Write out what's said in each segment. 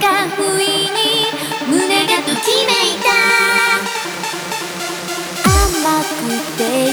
か不意に胸がときめいた。甘くて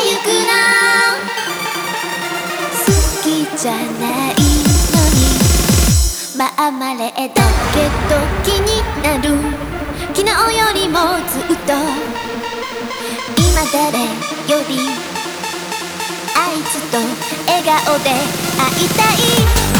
ゆくの好きじゃないのにまあまれだけど気になる昨日よりもずっと今誰よりあいつと笑顔で会いたい